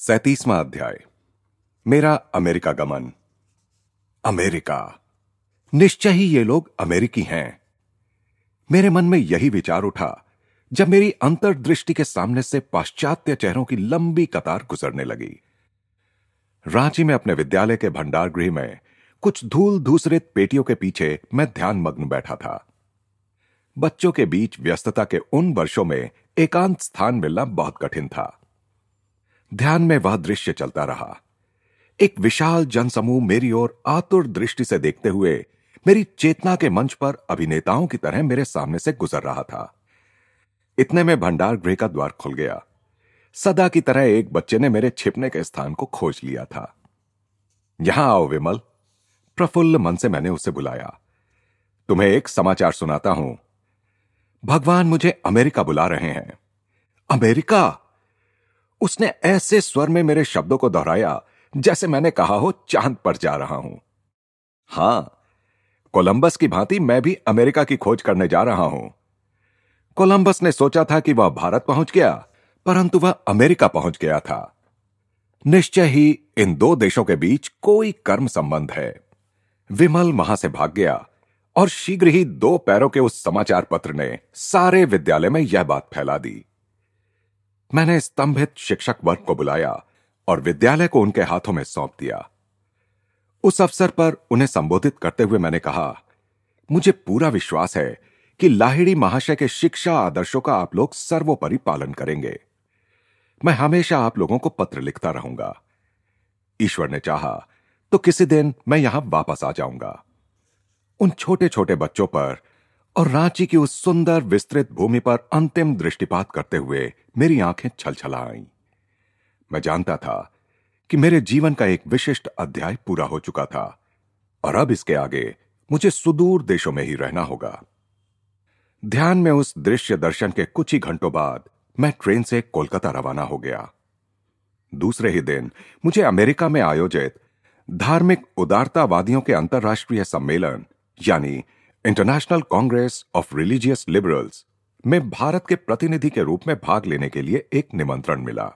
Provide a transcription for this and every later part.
सैतीसवां अध्याय। मेरा अमेरिका गमन। अमेरिका। निश्चय ही ये लोग अमेरिकी हैं। मेरे मन में यही विचार उठा, जब मेरी अंतर्दृष्टि के सामने से पाश्चात्य चेहरों की लंबी कतार गुजरने लगी। रांची में अपने विद्यालय के भंडार गृह में कुछ धूल धूसरित पेटियों के पीछे मैं ध्यान मग्न बैठा था। बच्चों के बीच व्यस्तता के उन वर्षों में एकांत स्थान मिलना बहुत कठिन था। ध्यान में वह दृश्य चलता रहा। एक विशाल जनसमूह मेरी ओर आतुर दृष्टि से देखते हुए मेरी चेतना के मंच पर अभिनेताओं की तरह मेरे सामने से गुजर रहा था। इतने में भंडार गृह का द्वार खुल गया। सदा की तरह एक बच्चे ने मेरे छिपने के स्थान को खोज लिया था। यहाँ आओ विमल। प्रफुल्ल मन से मैंने उसे बुलाया। तुम्हें एक समाचार सुनाता हूँ। भगवान मुझे अमेरिका बुला रहे हैं। अमेरिका? उसने ऐसे स्वर में मेरे शब्दों को दोहराया, जैसे मैंने कहा हो, चाँद पर जा रहा हूँ। हाँ, कोलंबस की भांति मैं भी अमेरिका की खोज करने जा रहा हूँ। कोलंबस ने सोचा था कि वह भारत पहुँच गया, परंतु वह अमेरिका पहुँच गया था। निश्चय ही इन दो देशों के बीच कोई कर्म संबंध है। विमल वहाँ से भाग गया, और शीघ्र ही दो पैरों के उस समाचार पत्र ने सारे विद्यालय में यह बात फैला दी। मैंने स्तंभित शिक्षक वर्ग को बुलाया और विद्यालय को उनके हाथों में सौंप दिया। उस अवसर पर उन्हें संबोधित करते हुए मैंने कहा, मुझे पूरा विश्वास है कि लाहिड़ी महाशय के शिक्षा आदर्शों का आप लोग सर्वोपरि पालन करेंगे। मैं हमेशा आप लोगों को पत्र लिखता रहूँगा। ईश्वर ने चाहा तो किसी दिन मैं यहाँ वापस आ जाऊँगा। उन छोटे छोटे बच्चों पर और रांची की उस सुंदर विस्तृत भूमि पर अंतिम दृष्टिपात करते हुए मेरी आँखें छलछला आईं मैं जानता था कि मेरे जीवन का एक विशिष्ट अध्याय पूरा हो चुका था, और अब इसके आगे मुझे सुदूर देशों में ही रहना होगा। ध्यान में उस दृश्य दर्शन के कुछ ही घंटों बाद मैं ट्रेन से कोलकाता रवाना हो गया। दूसरे ही दिन मुझे अमेरिका में आयोजित धार्मिक उदारतावादियों के अंतर्राष्ट्रीय सम्मेलन, यानी international congress of religious liberals में भारत के प्रतिनिधि के रूप में भाग लेने के लिए एक निमंत्रण मिला।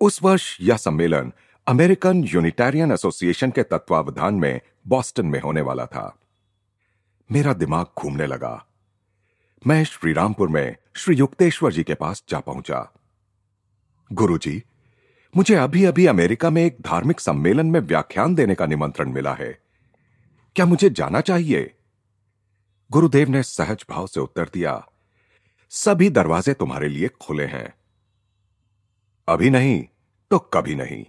उस वर्ष यह सम्मेलन अमेरिकन यूनिटेरियन एसोसिएशन के तत्वावधान में बॉस्टन में होने वाला था। मेरा दिमाग घूमने लगा। मैं श्रीरामपुर में श्री युक्तेश्वर जी के पास जा पहुँचा। गुरुजी, मुझे अभी अभी अमेरिका में एक धार्मिक सम्मेलन में व्याख्यान देने का निमंत्रण मिला है। क्या मुझे जाना चाहिए? गुरुदेव ने सहज भाव से उत्तर दिया, सभी दरवाजे तुम्हारे लिए खुले हैं। अभी नहीं तो कभी नहीं।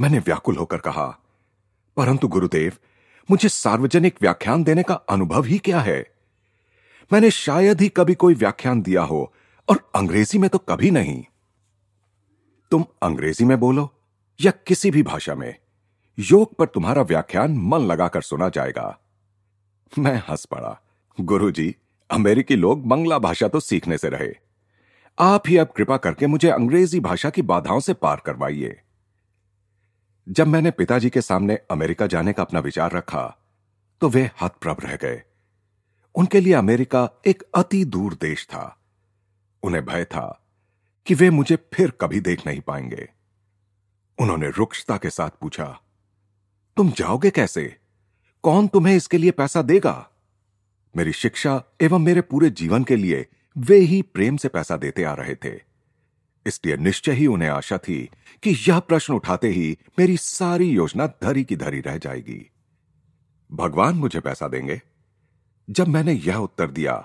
मैंने व्याकुल होकर कहा, परंतु गुरुदेव, मुझे सार्वजनिक व्याख्यान देने का अनुभव ही क्या है? मैंने शायद ही कभी कोई व्याख्यान दिया हो, और अंग्रेज़ी में तो कभी नहीं। तुम अंग्रेज़ी में बोलो, या किसी भी भाषा में। योग पर तुम्हारा व्याख्यान मन लगाकर सुना जाएगा। मैं हंस पड़ा। गुरुजी, अमेरिकी लोग बंगला भाषा तो सीखने से रहे। आप ही अब कृपा करके मुझे अंग्रेज़ी भाषा की बाधाओं से पार करवाइए। जब मैंने पिताजी के सामने अमेरिका जाने का अपना विचार रखा तो वे हतप्रभ रह गए। उनके लिए अमेरिका एक अति दूर देश था। उन्हें भय था कि वे मुझे फिर कभी देख नहीं पाएँगे। उन्होंने रुक्षता के साथ पूछा तुम जाओगे कैसे? कौन तुम्हें इसके लिए पैसा देगा? मेरी शिक्षा एवं मेरे पूरे जीवन के लिए वे ही प्रेम से पैसा देते आ रहे थे। इसलिए निश्चय ही उन्हें आशा थी कि यह प्रश्न उठाते ही मेरी सारी योजना धरी की धरी रह जाएगी। भगवान मुझे पैसा देंगे। जब मैंने यह उत्तर दिया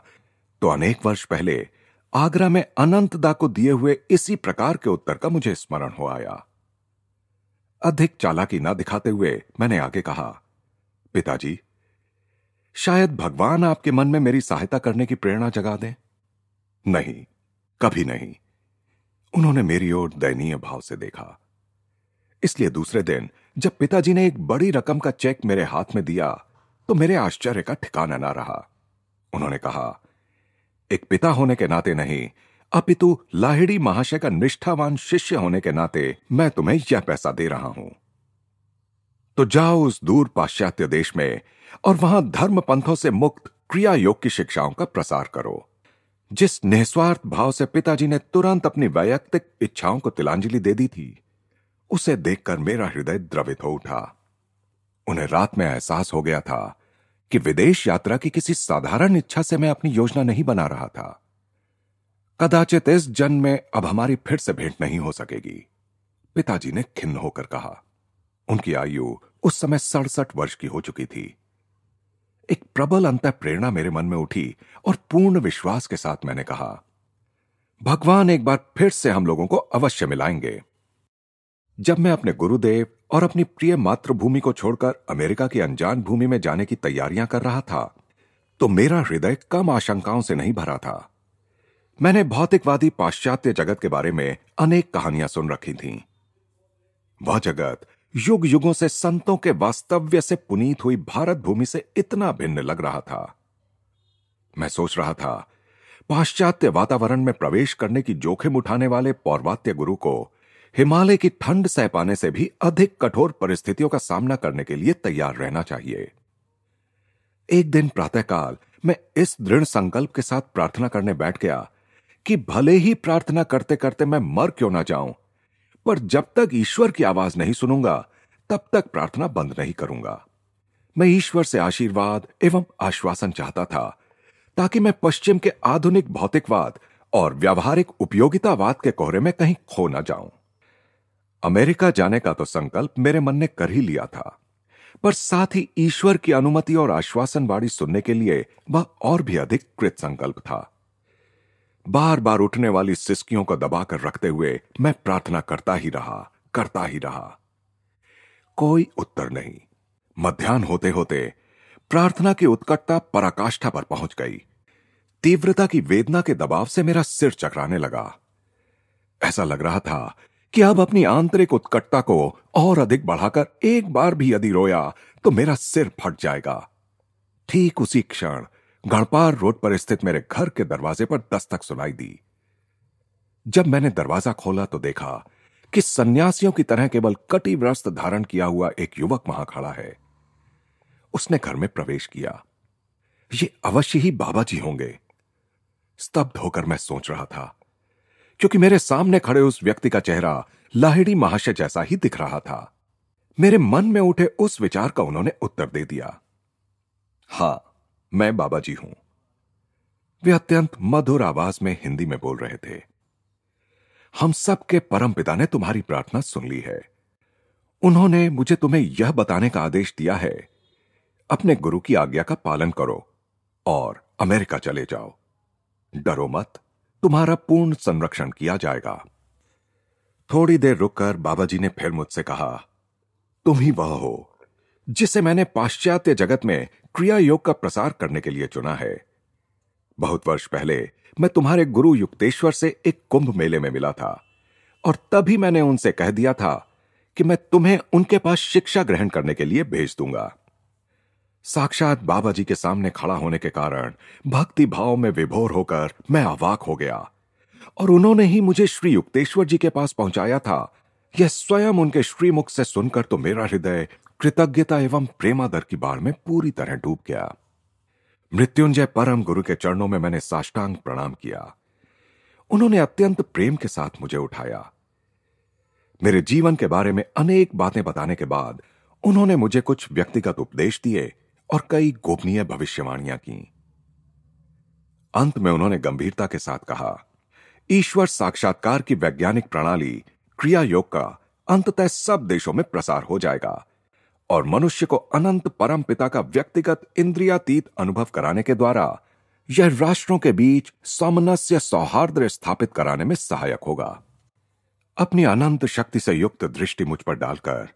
तो अनेक वर्ष पहले आगरा में अनंतदा को दिए हुए इसी प्रकार के उत्तर का मुझे स्मरण हो आया। अधिक चालाकी न दिखाते हुए मैंने आगे कहा पिताजी, शायद भगवान आपके मन में मेरी सहायता करने की प्रेरणा जगा दें। नहीं, कभी नहीं। उन्होंने मेरी ओर दयनीय भाव से देखा। इसलिए दूसरे दिन, जब पिताजी ने एक बड़ी रकम का चेक मेरे हाथ में दिया तो मेरे आश्चर्य का ठिकाना ना रहा। उन्होंने कहा, एक पिता होने के नाते नहीं, अपितु लाहिड़ी महाशय का निष्ठावान शिष्य होने के नाते मैं तुम्हें यह पैसा दे रहा हूँ। तो जाओ उस दूर पाश्चात्य देश में और वहाँ धर्म पंथों से मुक्त क्रिया योग की शिक्षाओं का प्रसार करो। जिस निस्वार्थ भाव से पिताजी ने तुरंत अपनी वैयक्तिक इच्छाओं को तिलांजलि दे दी थी, उसे देखकर मेरा हृदय द्रवित हो उठा। उन्हें रात में एहसास हो गया था कि विदेश यात्रा की किसी साधारण इच्छा से मैं अपनी योजना नहीं बना रहा था। कदाचित इस जन्म में अब हमारी फिर से भेंट नहीं हो सकेगी, पिताजी ने खिन्न होकर कहा। उनकी आयु उस समय सड़सठ वर्ष की हो चुकी थी। एक प्रबल अंत प्रेरणा मेरे मन में उठी और पूर्ण विश्वास के साथ मैंने कहा, भगवान एक बार फिर से हम लोगों को अवश्य मिलाएँगे। जब मैं अपने गुरुदेव और अपनी प्रिय मातृभूमि को छोड़कर अमेरिका की अनजान भूमि में जाने की तैयारियाँ कर रहा था तो मेरा हृदय कम आशंकाओं से नहीं भरा था। मैंने भौतिकवादी पाश्चात्य जगत के बारे में अनेक कहानियाँ सुन रखी थीं। वह जगत युग युगों से संतों के वास्तव्य से पुनीत हुई भारत भूमि से इतना भिन्न लग रहा था। मैं सोच रहा था, पाश्चात्य वातावरण में प्रवेश करने की जोखिम उठाने वाले पौर्वात्य गुरु को हिमालय की ठंड सह पाने से भी अधिक कठोर परिस्थितियों का सामना करने के लिए तैयार रहना चाहिए। एक दिन प्रातःकाल मैं इस दृढ़ संकल्प के साथ प्रार्थना करने बैठ गया कि भले ही प्रार्थना करते करते मैं मर क्यों ना जाऊँ पर जब तक ईश्वर की आवाज़ नहीं सुनूँगा, तब तक प्रार्थना बंद नहीं करूँगा। मैं ईश्वर से आशीर्वाद एवं आश्वासन चाहता था, ताकि मैं पश्चिम के आधुनिक भौतिकवाद और व्यावहारिक उपयोगितावाद के कोहरे में कहीं खो ना जाऊँ। अमेरिका जाने का तो संकल्प मेरे मन ने कर ही लिया था, पर साथ ही ईश्वर की अनुमति और आश्वासन वाणी सुनने के लिए वह और भी अधिक कृत संकल्प था। बार बार उठने वाली सिस्कियों को दबाकर रखते हुए मैं प्रार्थना करता ही रहा, करता ही रहा। कोई उत्तर नहीं। मध्यान्ह होते होते प्रार्थना की उत्कटता पराकाष्ठा पर पहुँच गई। तीव्रता की वेदना के दबाव से मेरा सिर चकराने लगा। ऐसा लग रहा था कि अब अपनी आंतरिक उत्कटता को और अधिक बढ़ाकर एक बार भी यदि रोया तो मेरा सिर फट जाएगा। ठीक उसी क्षण गणपार रोड पर स्थित मेरे घर के दरवाजे पर दस्तक सुनाई दी। जब मैंने दरवाज़ा खोला तो देखा कि सन्यासियों की तरह केवल कटी व्रस्त धारण किया हुआ एक युवक वहाँ खड़ा है। उसने घर में प्रवेश किया। ये अवश्य ही बाबा जी होंगे। स्तब्ध होकर मैं सोच रहा था, क्योंकि मेरे सामने खड़े उस व्यक्ति का चेहरा लाहिड़ी महाशय जैसा ही दिख रहा था। मेरे मन में उठे उस विचार का उन्होंने उत्तर दे दिया। हाँ मैं बाबा जी हूँ। वे अत्यंत मधुर आवाज़ में हिंदी में बोल रहे थे। हम सबके परम पिता ने तुम्हारी प्रार्थना सुन ली है। उन्होंने मुझे तुम्हें यह बताने का आदेश दिया है। अपने गुरु की आज्ञा का पालन करो और अमेरिका चले जाओ। डरो मत, तुम्हारा पूर्ण संरक्षण किया जाएगा। थोड़ी देर रुककर बाबा जी ने फिर मुझसे कहा, तुम ही वह हो जिसे मैंने पाश्चात्य जगत में क्रिया योग का प्रसार करने के लिए चुना है। बहुत वर्ष पहले मैं तुम्हारे गुरु युक्तेश्वर से एक कुंभ मेले में मिला था, और तभी मैंने उनसे कह दिया था कि मैं तुम्हें उनके पास शिक्षा ग्रहण करने के लिए भेज दूँगा। साक्षात बाबा जी के सामने खड़ा होने के कारण भक्ति भाव में विभोर होकर मैं अवाक हो गया, और उन्होंने ही मुझे श्री युक्तेश्वर जी के पास पहुँचाया था। यह स्वयं उनके श्रीमुख से सुनकर तो मेरा हृदय कृतज्ञता एवं प्रेमादर की बाढ़ में पूरी तरह डूब गया। मृत्युंजय परम गुरु के चरणों में मैंने साष्टांग प्रणाम किया। उन्होंने अत्यंत प्रेम के साथ मुझे उठाया। मेरे जीवन के बारे में अनेक बातें बताने के बाद उन्होंने मुझे कुछ व्यक्तिगत उपदेश दिए और कई गोपनीय भविष्यवाणियाँ की। अंत में उन्होंने गंभीरता के साथ कहा, ईश्वर साक्षात्कार की वैज्ञानिक प्रणाली क्रिया योग का अंततः सब देशों में प्रसार हो जाएगा। और मनुष्य को अनंत परम पिता का व्यक्तिगत इंद्रियातीत अनुभव कराने के द्वारा यह राष्ट्रों के बीच सामनस्य सौहार्द स्थापित कराने में सहायक होगा। अपनी अनंत शक्ति से युक्त दृष्टि मुझ पर डालकर,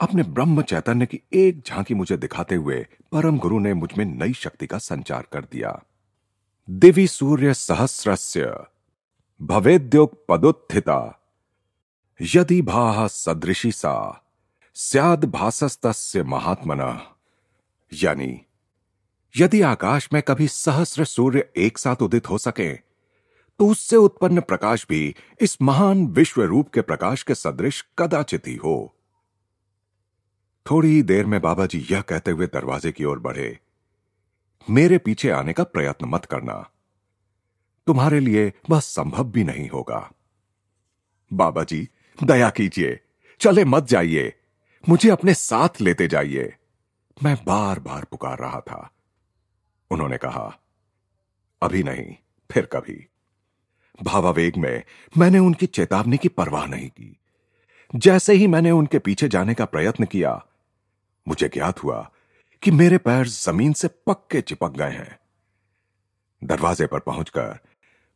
अपने ब्रह्म चैतन्य की एक झांकी मुझे दिखाते हुए परम गुरु ने मुझमें नई शक्ति का संचार कर दिया। दिवी सूर्य सहस्रस्य भवेद्योग पदोत्थिता यदि भाह सदृशी सा। स्याद भासस्तस्य महात्मना। यानी, यदि आकाश में कभी सहस्र सूर्य एक साथ उदित हो सके तो उससे उत्पन्न प्रकाश भी इस महान विश्व रूप के प्रकाश के सदृश कदाचित ही हो। थोड़ी ही देर में बाबा जी यह कहते हुए दरवाजे की ओर बढ़े, मेरे पीछे आने का प्रयत्न मत करना। तुम्हारे लिए वह संभव भी नहीं होगा। बाबा जी दया कीजिए, चले मत जाइए। मुझे अपने साथ लेते जाइए। मैं बार बार पुकार रहा था। उन्होंने कहा, अभी नहीं, फिर कभी। भावावेग में, मैंने उनकी चेतावनी की परवाह नहीं की। जैसे ही मैंने उनके पीछे जाने का प्रयत्न किया, मुझे ज्ञात हुआ कि मेरे पैर ज़मीन से पक्के चिपक गए हैं। दरवाजे पर पहुंचकर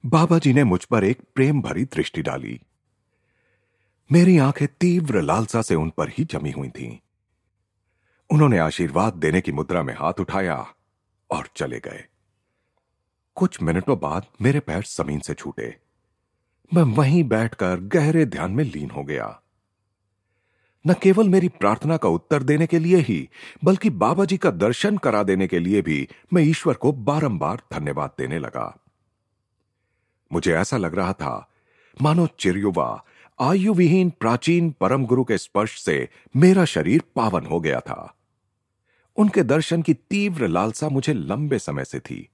बाबा जी ने मुझ पर एक प्रेम भरी दृष्टि डाली। मेरी आँखें तीव्र लालसा से उन पर ही जमी हुई थीं। उन्होंने आशीर्वाद देने की मुद्रा में हाथ उठाया और चले गए। कुछ मिनटों बाद मेरे पैर ज़मीन से छूटे। मैं वहीं बैठकर गहरे ध्यान में लीन हो गया। न केवल मेरी प्रार्थना का उत्तर देने के लिए ही, बल्कि बाबा जी का दर्शन करा देने के लिए भी मैं ईश्वर को बारंबार धन्यवाद देने लगा। मुझे ऐसा लग रहा था, मानो चिरयुवा आयु विहीन प्राचीन परम गुरु के स्पर्श से मेरा शरीर पावन हो गया था। उनके दर्शन की तीव्र लालसा मुझे लंबे समय से थी।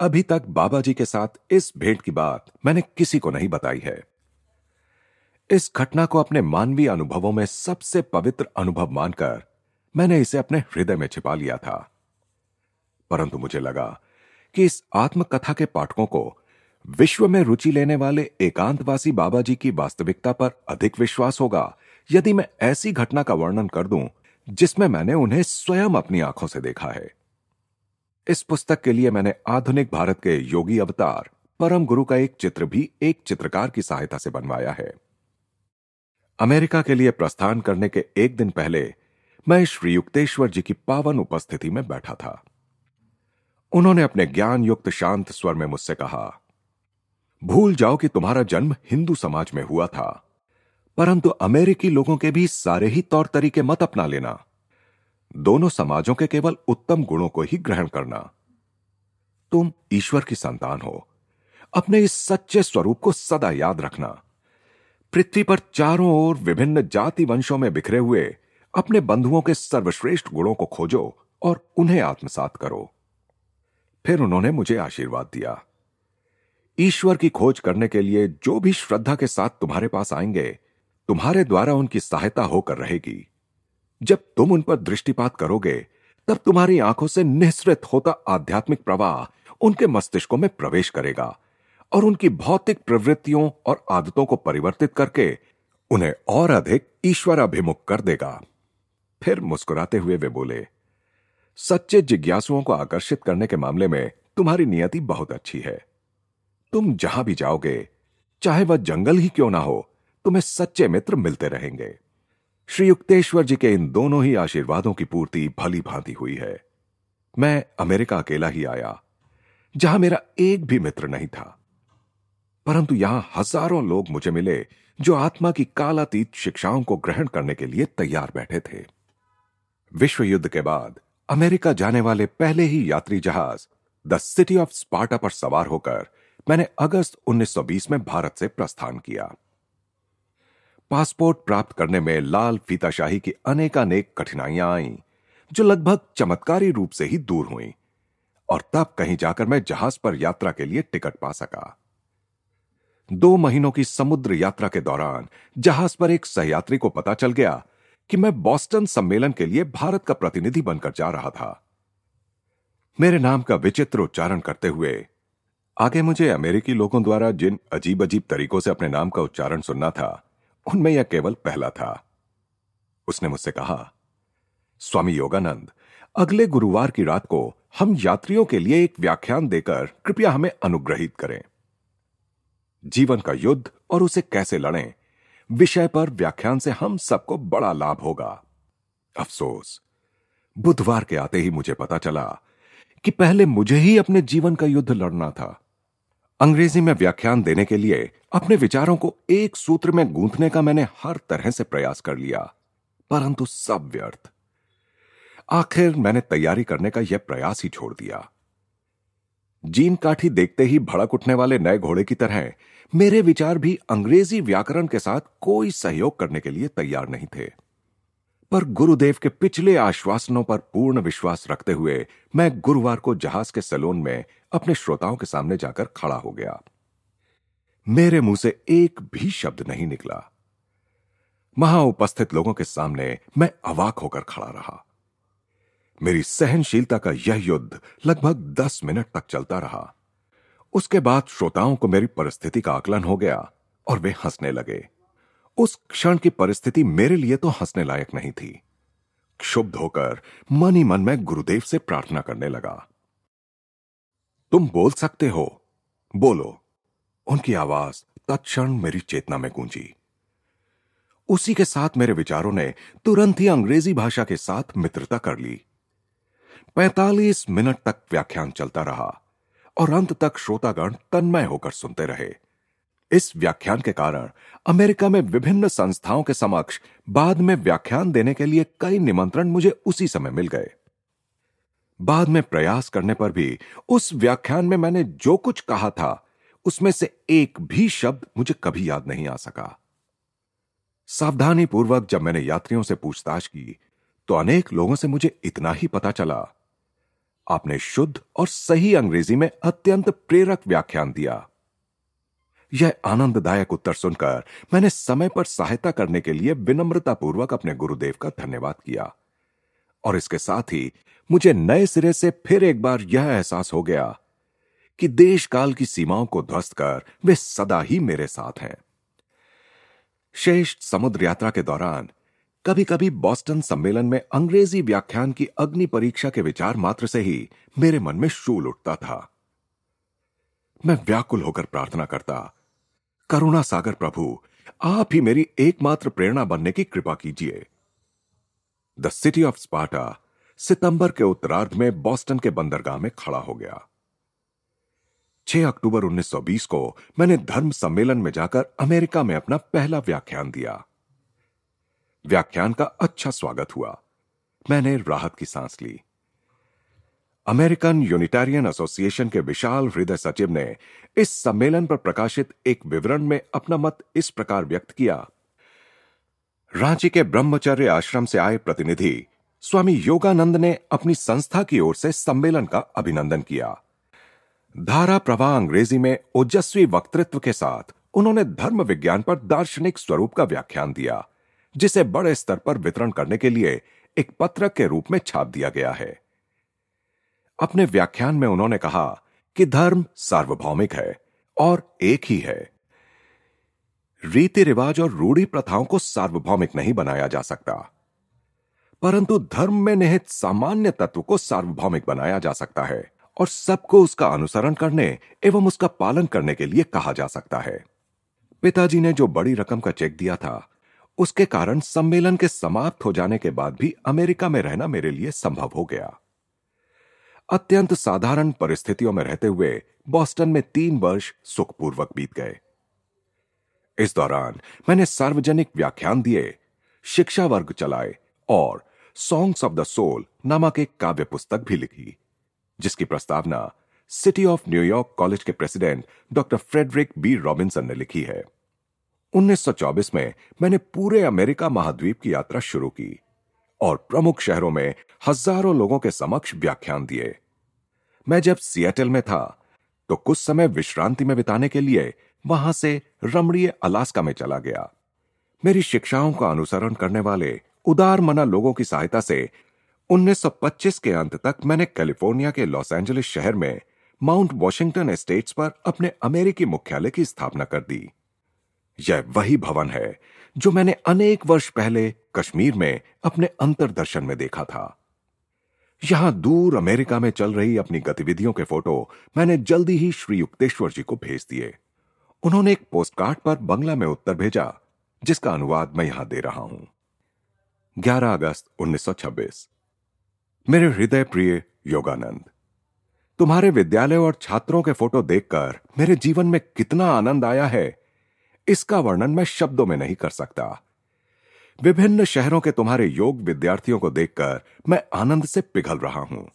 अभी तक बाबा जी के साथ इस भेंट की बात मैंने किसी को नहीं बताई है। इस घटना को अपने मानवीय अनुभवों में सबसे पवित्र अनुभव मानकर मैंने इसे अपने हृदय में छिपा लिया था। परंतु मुझे लगा कि इस आत्मकथा के पाठकों को विश्व में रुचि लेने वाले एकांतवासी बाबा जी की वास्तविकता पर अधिक विश्वास होगा। यदि मैं ऐसी घटना का वर्णन कर दूँ, जिसमें मैंने उन्हें स्वयं अपनी आँखों से देखा है। इस पुस्तक के लिए मैंने आधुनिक भारत के योगी अवतार, परम गुरु का एक चित्र भी एक चित्रकार की सहायता से बनवाया है। अमेरिका के लिए प्रस्थान करने के एक दिन पहले, मैं श्री युक्तेश्वर जी की पावन उपस्थिति में बैठा था। उन्होंने अपने ज्ञान युक्त शांत स्वर में मुझसे कहा भूल जाओ कि तुम्हारा जन्म हिंदू समाज में हुआ था। परंतु अमेरिकी लोगों के भी सारे ही तौर तरीके मत अपना लेना। दोनों समाजों के केवल उत्तम गुणों को ही ग्रहण करना। तुम ईश्वर की संतान हो। अपने इस सच्चे स्वरूप को सदा याद रखना। पृथ्वी पर चारों ओर विभिन्न जाति वंशों में बिखरे हुए अपने बंधुओं के सर्वश्रेष्ठ गुणों को खोजो और उन्हें आत्मसात करो। फिर उन्होंने मुझे आशीर्वाद दिया। ईश्वर की खोज करने के लिए जो भी श्रद्धा के साथ तुम्हारे पास आएँगे, तुम्हारे द्वारा उनकी सहायता होकर रहेगी। जब तुम उन पर दृष्टिपात करोगे, तब तुम्हारी आँखों से निःसृत होता आध्यात्मिक प्रवाह उनके मस्तिष्कों में प्रवेश करेगा और उनकी भौतिक प्रवृत्तियों और आदतों को परिवर्तित करके उन्हें और अधिक ईश्वर अभिमुख कर देगा। फिर मुस्कुराते हुए वे बोले, सच्चे जिज्ञासुओं को आकर्षित करने के मामले में तुम्हारी नियति बहुत अच्छी है। तुम जहाँ भी जाओगे, चाहे वह जंगल ही क्यों ना हो, तुम्हें सच्चे मित्र मिलते रहेंगे। श्री युक्तेश्वर जी के इन दोनों ही आशीर्वादों की पूर्ति भली भांति हुई है। मैं अमेरिका अकेला ही आया, जहाँ मेरा एक भी मित्र नहीं था। परंतु यहाँ हज़ारों लोग मुझे मिले, जो आत्मा की कालातीत शिक्षाओं को ग्रहण करने के लिए तैयार बैठे थे। विश्व युद्ध के बाद अमेरिका जाने वाले पहले ही यात्री जहाज़, द सिटी ऑफ़ स्पार्टा पर सवार होकर मैंने अगस्त 1920 में भारत से प्रस्थान किया। पासपोर्ट प्राप्त करने में लाल फीताशाही की अनेकानेक कठिनाइयाँ आईं, जो लगभग चमत्कारी रूप से ही दूर हुई, और तब कहीं जाकर मैं जहाज़ पर यात्रा के लिए टिकट पा सका। दो महीनों की समुद्र यात्रा के दौरान जहाज़ पर एक सहयात्री को पता चल गया कि मैं बॉस्टन सम्मेलन के लिए भारत का प्रतिनिधि बनकर जा रहा था। मेरे नाम का विचित्र उच्चारण करते हुए आगे मुझे अमेरिकी लोगों द्वारा जिन अजीब अजीब तरीकों से अपने नाम का उच्चारण सुनना था, उनमें यह केवल पहला था। उसने मुझसे कहा, स्वामी योगानंद, अगले गुरुवार की रात को हम यात्रियों के लिए एक व्याख्यान देकर कृपया हमें अनुग्रहित करें। जीवन का युद्ध और उसे कैसे लड़ें, विषय पर व्याख्यान से हम सबको बड़ा लाभ होगा। अफसोस, बुधवार के आते ही मुझे पता चला कि पहले मुझे ही अपने जीवन का युद्ध लड़ना था। अंग्रेज़ी में व्याख्यान देने के लिए अपने विचारों को एक सूत्र में गूंथने का मैंने हर तरह से प्रयास कर लिया, परंतु सब व्यर्थ। आखिर मैंने तैयारी करने का यह प्रयास ही छोड़ दिया। जीन काठी देखते ही भड़क उठने वाले नए घोड़े की तरह, मेरे विचार भी अंग्रेज़ी व्याकरण के साथ कोई सहयोग करने के लिए तैयार नहीं थे। पर गुरुदेव के पिछले आश्वासनों पर पूर्ण विश्वास रखते हुए मैं गुरुवार को जहाज़ के सैलून में अपने श्रोताओं के सामने जाकर खड़ा हो गया। मेरे मुँह से एक भी शब्द नहीं निकला। वहाँ उपस्थित लोगों के सामने मैं अवाक होकर खड़ा रहा। मेरी सहनशीलता का यह युद्ध लगभग दस मिनट तक चलता रहा। उसके बाद श्रोताओं को मेरी परिस्थिति का आकलन हो गया और वे हंसने लगे। उस क्षण की परिस्थिति मेरे लिए तो हंसने लायक नहीं थी। क्षुब्ध होकर मन ही मन में गुरुदेव से प्रार्थना करने लगा। तुम बोल सकते हो। बोलो। उनकी आवाज़ तत्क्षण मेरी चेतना में गूंजी। उसी के साथ मेरे विचारों ने तुरंत ही अंग्रेज़ी भाषा के साथ मित्रता कर ली। 45 मिनट तक व्याख्यान चलता रहा और अंत तक श्रोतागण तन्मय होकर सुनते रहे। इस व्याख्यान के कारण अमेरिका में विभिन्न संस्थाओं के समक्ष बाद में व्याख्यान देने के लिए कई निमंत्रण मुझे उसी समय मिल गए। बाद में प्रयास करने पर भी उस व्याख्यान में मैंने जो कुछ कहा था, उसमें से एक भी शब्द मुझे कभी याद नहीं आ सका। सावधानी पूर्वक जब मैंने यात्रियों से पूछताछ की तो अनेक लोगों से मुझे इतना ही पता चला। आपने शुद्ध और सही अंग्रेज़ी में अत्यंत प्रेरक व्याख्यान दिया। यह आनंददायक उत्तर सुनकर मैंने समय पर सहायता करने के लिए विनम्रतापूर्वक अपने गुरुदेव का धन्यवाद किया। और इसके साथ ही मुझे नए सिरे से फिर एक बार यह एहसास हो गया कि देश काल की सीमाओं को ध्वस्त कर वे सदा ही मेरे साथ हैं। शेष समुद्र यात्रा के दौरान कभी कभी बॉस्टन सम्मेलन में अंग्रेज़ी व्याख्यान की अग्नि परीक्षा के विचार मात्र से ही मेरे मन में शूल उठता था। मैं व्याकुल होकर प्रार्थना करता करुणा सागर प्रभु, आप ही मेरी एकमात्र प्रेरणा बनने की कृपा कीजिए। द सिटी ऑफ़ स्पाटा सितंबर के उत्तरार्ध में बॉस्टन के बंदरगाह में खड़ा हो गया। 6 अक्टूबर 1920 को मैंने धर्म सम्मेलन में जाकर अमेरिका में अपना पहला व्याख्यान दिया। व्याख्यान का अच्छा स्वागत हुआ। मैंने राहत की सांस ली। अमेरिकन यूनिटेरियन एसोसिएशन के विशाल हृदय सचिव ने इस सम्मेलन पर प्रकाशित एक विवरण में अपना मत इस प्रकार व्यक्त किया। रांची के ब्रह्मचर्य आश्रम से आए प्रतिनिधि स्वामी योगानंद ने अपनी संस्था की ओर से सम्मेलन का अभिनंदन किया। धारा प्रवाह अंग्रेज़ी में ओजस्वी वक्तृत्व के साथ उन्होंने धर्म विज्ञान पर दार्शनिक स्वरूप का व्याख्यान दिया, जिसे बड़े स्तर पर वितरण करने के लिए एक पत्रक के रूप में छाप दिया गया है। अपने व्याख्यान में उन्होंने कहा कि धर्म सार्वभौमिक है और एक ही है। रीति रिवाज और रूढ़ी प्रथाओं को सार्वभौमिक नहीं बनाया जा सकता। परंतु धर्म में निहित सामान्य तत्व को सार्वभौमिक बनाया जा सकता है और सबको उसका अनुसरण करने एवं उसका पालन करने के लिए कहा जा सकता है। पिताजी ने जो बड़ी रकम का चेक दिया था, उसके कारण सम्मेलन के समाप्त हो जाने के बाद भी अमेरिका में रहना मेरे लिए संभव हो गया। अत्यंत साधारण परिस्थितियों में रहते हुए बॉस्टन में तीन वर्ष सुखपूर्वक बीत गए। इस दौरान मैंने सार्वजनिक व्याख्यान दिए, शिक्षा वर्ग चलाए और सॉन्ग्स ऑफ़ द सोल नामक एक काव्य पुस्तक भी लिखी, जिसकी प्रस्तावना city of New York college के president doctor Frederick B Robinson ने लिखी है। 1924 में मैंने पूरे अमेरिका महाद्वीप की यात्रा शुरू की। और प्रमुख शहरों में हज़ारों लोगों के समक्ष व्याख्यान दिए। मैं जब सियाटल में था तो कुछ समय विश्रांति में बिताने के लिए वहाँ से रमणीय अलास्का में चला गया। मेरी शिक्षाओं का अनुसरण करने वाले उदार मना लोगों की सहायता से 1925 के अंत तक मैंने कैलिफ़ोर्निया के लॉस एंजलिस शहर में माउंट वॉशिंगटन एस्टेट्स पर अपने अमेरिकी मुख्यालय की स्थापना कर दी। यह वही भवन है जो मैंने अनेक वर्ष पहले कश्मीर में अपने अंतरदर्शन में देखा था। यहाँ दूर अमेरिका में चल रही अपनी गतिविधियों के फ़ोटो मैंने जल्दी ही श्री युक्तेश्वर जी को भेज दिए। उन्होंने एक पोस्टकार्ड पर बंगला में उत्तर भेजा, जिसका अनुवाद मैं यहाँ दे रहा हूँ। 11 अगस्त 1926 मेरे हृदय प्रिय योगानंद, तुम्हारे विद्यालय और छात्रों के फ़ोटो देखकर मेरे जीवन में कितना आनंद आया है, इसका वर्णन मैं शब्दों में नहीं कर सकता। विभिन्न शहरों के तुम्हारे योग विद्यार्थियों को देखकर मैं आनंद से पिघल रहा हूँ।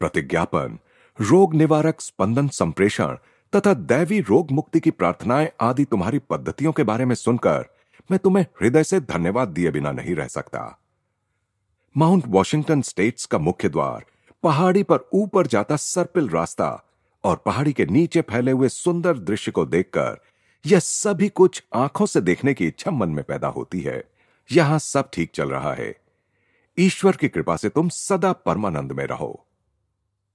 प्रतिज्ञापन, रोग निवारक स्पंदन संप्रेषण तथा दैवी रोग मुक्ति की प्रार्थनाएँ आदि तुम्हारी पद्धतियों के बारे में सुनकर मैं तुम्हें हृदय से धन्यवाद दिए बिना नहीं रह सकता। माउंट वॉशिंगटन स्टेट्स का मुख्य द्वार पहाड़ी पर ऊपर जाता सर्पिल रास्ता और पहाड़ी के नीचे फैले हुए सुंदर दृश्य को देखकर यह सभी कुछ आँखों से देखने की इच्छा मन में पैदा होती है। यहाँ सब ठीक चल रहा है। ईश्वर की कृपा से तुम सदा परमानंद में रहो।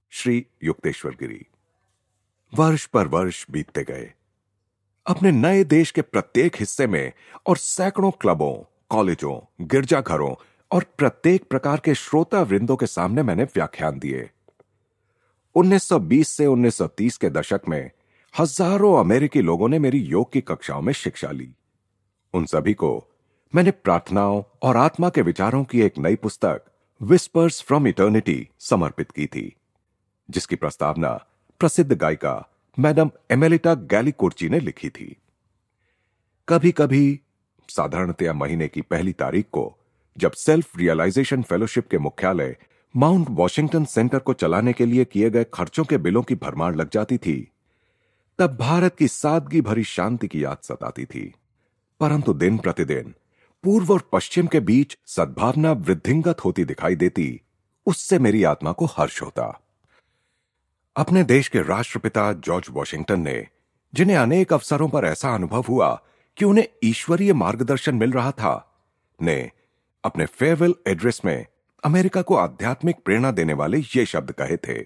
श्री युक्तेश्वर गिरी। वर्ष पर वर्ष बीतते गए। अपने नए देश के प्रत्येक हिस्से में और सैकड़ों क्लबों, कॉलेजों, गिरजाघरों और प्रत्येक प्रकार के श्रोता वृंदों के सामने मैंने व्याख्यान दिए। 1920 से 1930 के दशक में हज़ारों अमेरिकी लोगों ने मेरी योग की कक्षाओं में शिक्षा ली। उन सभी को मैंने प्रार्थनाओं और आत्मा के विचारों की एक नई पुस्तक विस्पर्स फ्रॉम इटर्निटी समर्पित की थी, जिसकी प्रस्तावना प्रसिद्ध गायिका मैडम एमेलिटा गैलीकोर्ची ने लिखी थी। कभी कभी साधारणतया महीने की पहली तारीख को जब सेल्फ रियलाइजेशन फेलोशिप के मुख्यालय माउंट वॉशिंगटन सेंटर को चलाने के लिए किए गए खर्चों के बिलों की भरमार लग जाती थी तब भारत की सादगी भरी शांति की याद सताती थी। परंतु दिन प्रतिदिन, पूर्व और पश्चिम के बीच सद्भावना वृद्धिंगत होती दिखाई देती, उससे मेरी आत्मा को हर्ष होता। अपने देश के राष्ट्रपिता जॉर्ज वॉशिंगटन ने, जिन्हें अनेक अवसरों पर ऐसा अनुभव हुआ कि उन्हें ईश्वरीय मार्गदर्शन मिल रहा था, ने अपने फेयरवेल एड्रेस में अमेरिका को आध्यात्मिक प्रेरणा देने वाले ये शब्द कहे थे,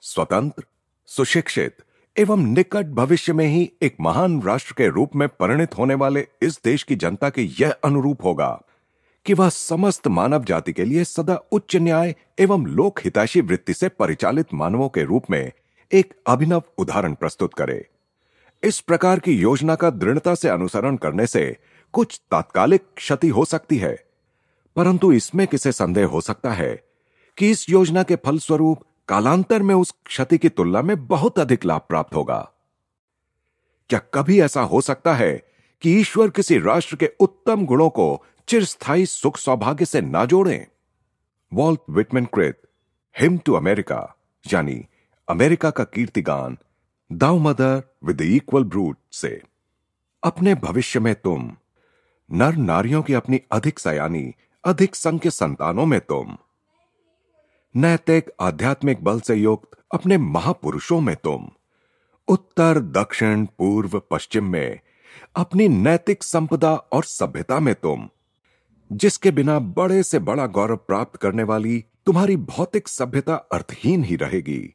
स्वतंत्र, सुशिक्षित एवं निकट भविष्य में ही एक महान राष्ट्र के रूप में परिणित होने वाले इस देश की जनता के यह अनुरूप होगा कि वह समस्त मानव जाति के लिए सदा उच्च न्याय एवं लोक हितैषी वृत्ति से परिचालित मानवों के रूप में एक अभिनव उदाहरण प्रस्तुत करे। इस प्रकार की योजना का दृढ़ता से अनुसरण करने से कुछ तात्कालिक क्षति हो सकती है, परंतु इसमें किसे संदेह हो सकता है कि इस योजना के फलस्वरूप कालांतर में उस क्षति की तुलना में बहुत अधिक लाभ प्राप्त होगा। क्या कभी ऐसा हो सकता है कि ईश्वर किसी राष्ट्र के उत्तम गुणों को चिरस्थायी सुख सौभाग्य से ना जोड़े? वॉल्ट विटमैन कृत हिम टू अमेरिका, यानी अमेरिका का कीर्तिगान thou mother with equal brood से। अपने भविष्य में तुम, नर नारियों की अपनी अधिक सयानी, अधिक संख्य संतानों में तुम। नैतिक आध्यात्मिक बल से युक्त अपने महापुरुषों में तुम। उत्तर, दक्षिण, पूर्व, पश्चिम में अपनी नैतिक संपदा और सभ्यता में तुम, जिसके बिना बड़े से बड़ा गौरव प्राप्त करने वाली तुम्हारी भौतिक सभ्यता अर्थहीन ही रहेगी।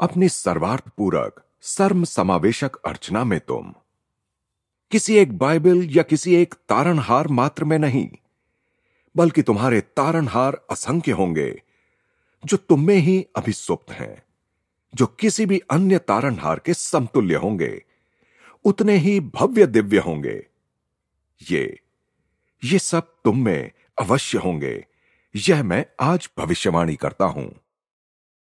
अपनी सर्वार्थ पूरक सर्म समावेशक अर्चना में तुम। किसी एक बाइबल या किसी एक तारणहार मात्र में नहीं, बल्कि तुम्हारे तारणहार असंख्य होंगे। जो तुम में ही अभिसुप्त हैं, जो किसी भी अन्य तारणहार के समतुल्य होंगे, उतने ही भव्य दिव्य होंगे। ये ये सब तुम में अवश्य होंगे। यह मैं आज भविष्यवाणी करता हूँ।